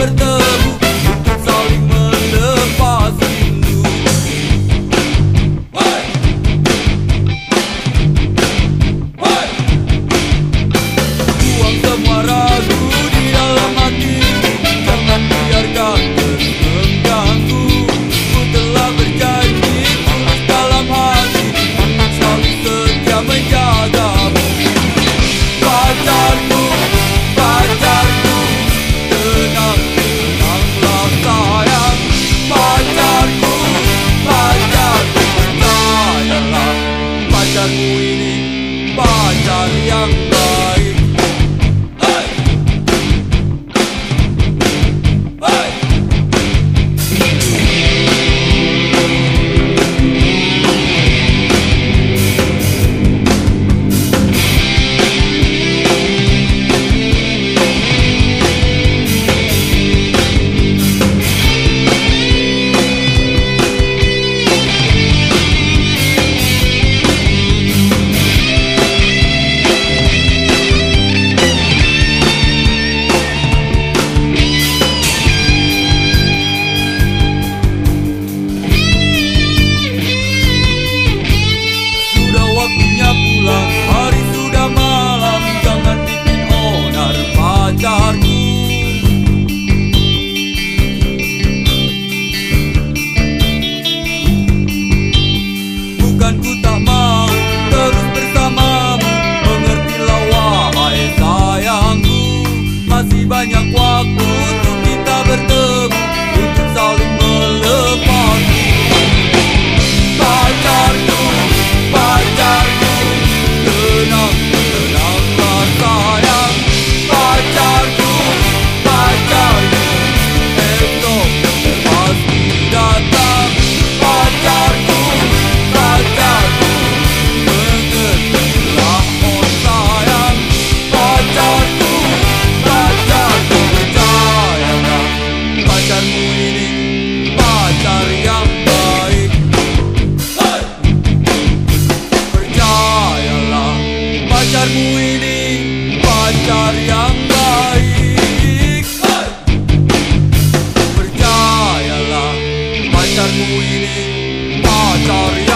despertar. San cari yang baik! Percayalah pacarmu ini pacar